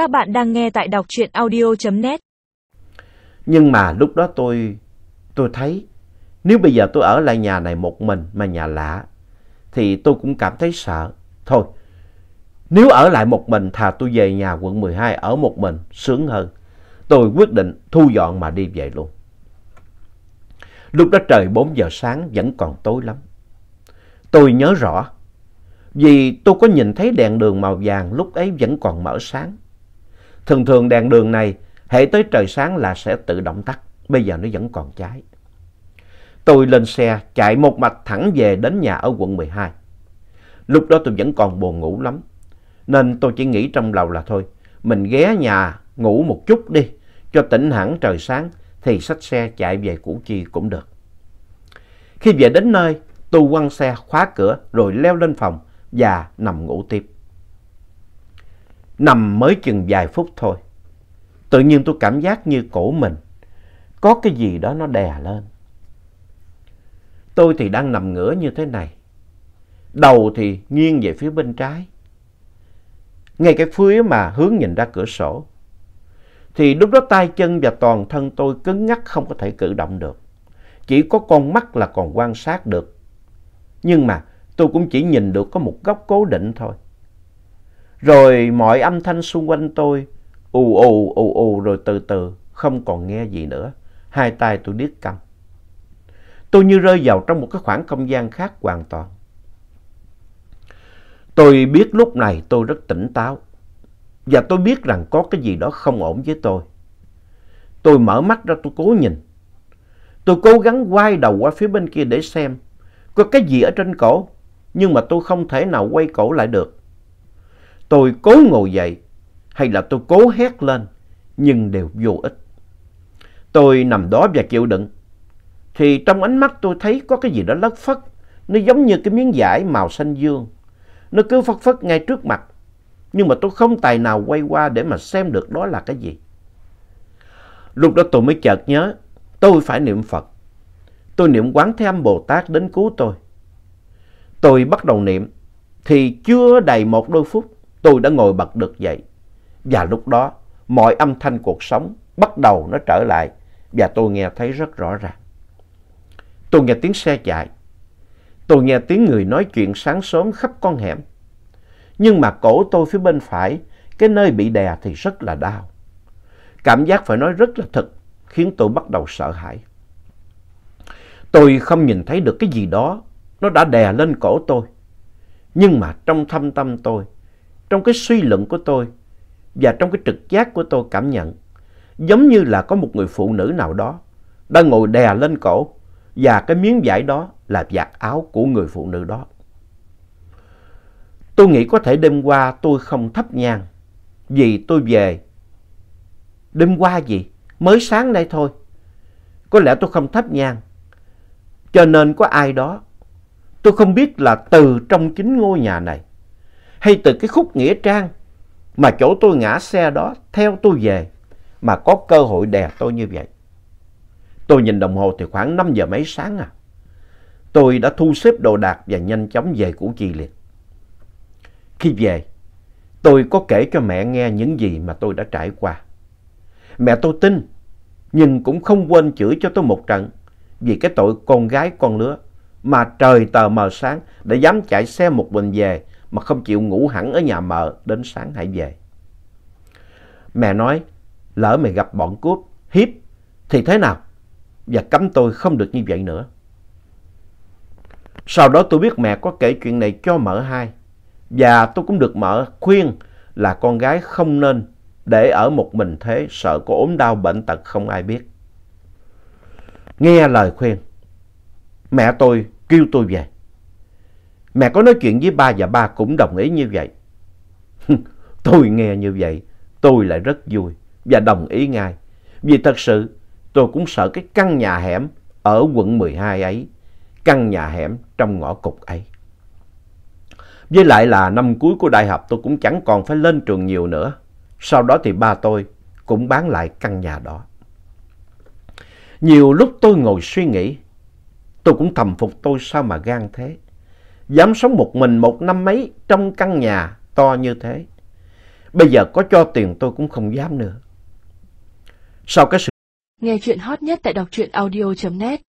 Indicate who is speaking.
Speaker 1: Các bạn đang nghe tại đọc truyện audio.net.
Speaker 2: Nhưng mà lúc đó tôi tôi thấy nếu bây giờ tôi ở lại nhà này một mình mà nhà lạ thì tôi cũng cảm thấy sợ. Thôi, nếu ở lại một mình thà tôi về nhà quận 12 ở một mình sướng hơn. Tôi quyết định thu dọn mà đi về luôn. Lúc đó trời 4 giờ sáng vẫn còn tối lắm. Tôi nhớ rõ vì tôi có nhìn thấy đèn đường màu vàng lúc ấy vẫn còn mở sáng. Thường thường đèn đường này hệ tới trời sáng là sẽ tự động tắt. Bây giờ nó vẫn còn cháy. Tôi lên xe chạy một mạch thẳng về đến nhà ở quận 12. Lúc đó tôi vẫn còn buồn ngủ lắm. Nên tôi chỉ nghĩ trong lòng là thôi, mình ghé nhà ngủ một chút đi, cho tỉnh hẳn trời sáng thì xách xe chạy về Củ Chi cũng được. Khi về đến nơi, tôi quăng xe khóa cửa rồi leo lên phòng và nằm ngủ tiếp. Nằm mới chừng vài phút thôi. Tự nhiên tôi cảm giác như cổ mình có cái gì đó nó đè lên. Tôi thì đang nằm ngửa như thế này. Đầu thì nghiêng về phía bên trái. Ngay cái phía mà hướng nhìn ra cửa sổ. Thì lúc đó tay chân và toàn thân tôi cứng ngắc không có thể cử động được. Chỉ có con mắt là còn quan sát được. Nhưng mà tôi cũng chỉ nhìn được có một góc cố định thôi. Rồi mọi âm thanh xung quanh tôi, ù ù ù ù, rồi từ từ, không còn nghe gì nữa. Hai tay tôi điếc câm. Tôi như rơi vào trong một cái khoảng không gian khác hoàn toàn. Tôi biết lúc này tôi rất tỉnh táo. Và tôi biết rằng có cái gì đó không ổn với tôi. Tôi mở mắt ra tôi cố nhìn. Tôi cố gắng quay đầu qua phía bên kia để xem có cái gì ở trên cổ. Nhưng mà tôi không thể nào quay cổ lại được. Tôi cố ngồi dậy, hay là tôi cố hét lên, nhưng đều vô ích. Tôi nằm đó và chịu đựng. Thì trong ánh mắt tôi thấy có cái gì đó lất phất. Nó giống như cái miếng vải màu xanh dương. Nó cứ phất phất ngay trước mặt. Nhưng mà tôi không tài nào quay qua để mà xem được đó là cái gì. Lúc đó tôi mới chợt nhớ, tôi phải niệm Phật. Tôi niệm quán thế âm Bồ Tát đến cứu tôi. Tôi bắt đầu niệm, thì chưa đầy một đôi phút tôi đã ngồi bật được dậy. Và lúc đó mọi âm thanh cuộc sống bắt đầu nó trở lại và tôi nghe thấy rất rõ ràng. Tôi nghe tiếng xe chạy. Tôi nghe tiếng người nói chuyện sáng sớm khắp con hẻm. Nhưng mà cổ tôi phía bên phải, cái nơi bị đè thì rất là đau. Cảm giác phải nói rất là thực, khiến tôi bắt đầu sợ hãi. Tôi không nhìn thấy được cái gì đó, nó đã đè lên cổ tôi. Nhưng mà trong thâm tâm tôi, trong cái suy luận của tôi và trong cái trực giác của tôi cảm nhận, giống như là có một người phụ nữ nào đó đang ngồi đè lên cổ và cái miếng vải đó là vạt áo của người phụ nữ đó. Tôi nghĩ có thể đêm qua tôi không thắp nhang vì tôi về. Đêm qua gì? Mới sáng nay thôi. Có lẽ tôi không thắp nhang. Cho nên có ai đó. Tôi không biết là từ trong chính ngôi nhà này hay từ cái khúc Nghĩa Trang mà chỗ tôi ngã xe đó theo tôi về mà có cơ hội đè tôi như vậy. Tôi nhìn đồng hồ thì khoảng 5 giờ mấy sáng à. Tôi đã thu xếp đồ đạc và nhanh chóng về Củ Chi liền. Khi về, tôi có kể cho mẹ nghe những gì mà tôi đã trải qua. Mẹ tôi tin, nhưng cũng không quên chửi cho tôi một trận vì cái tội con gái con lứa mà trời tờ mờ sáng đã dám chạy xe một mình về mà không chịu ngủ hẳn ở nhà mờ đến sáng hãy về. Mẹ nói, lỡ mày gặp bọn cướp, hiếp thì thế nào? Và cấm tôi không được như vậy nữa. Sau đó tôi biết mẹ có kể chuyện này cho mợ hai. Và tôi cũng được mợ khuyên là con gái không nên để ở một mình thế sợ có ốm đau bệnh tật không ai biết. Nghe lời khuyên, mẹ tôi kêu tôi về. Mẹ có nói chuyện với ba và ba cũng đồng ý như vậy. tôi nghe như vậy, tôi lại rất vui và đồng ý ngay. Vì thật sự tôi cũng sợ cái căn nhà hẻm ở quận 12 ấy, căn nhà hẻm trong ngõ cụt ấy. Với lại là năm cuối của đại học tôi cũng chẳng còn phải lên trường nhiều nữa. Sau đó thì ba tôi cũng bán lại căn nhà đó. Nhiều lúc tôi ngồi suy nghĩ, tôi cũng thầm phục tôi sao mà gan thế. Dám sống một mình một năm mấy trong căn nhà to như thế. Bây giờ có cho tiền tôi cũng không dám nữa. Sau cái sự
Speaker 1: Nghe chuyện hot nhất tại đọc truyện audio.net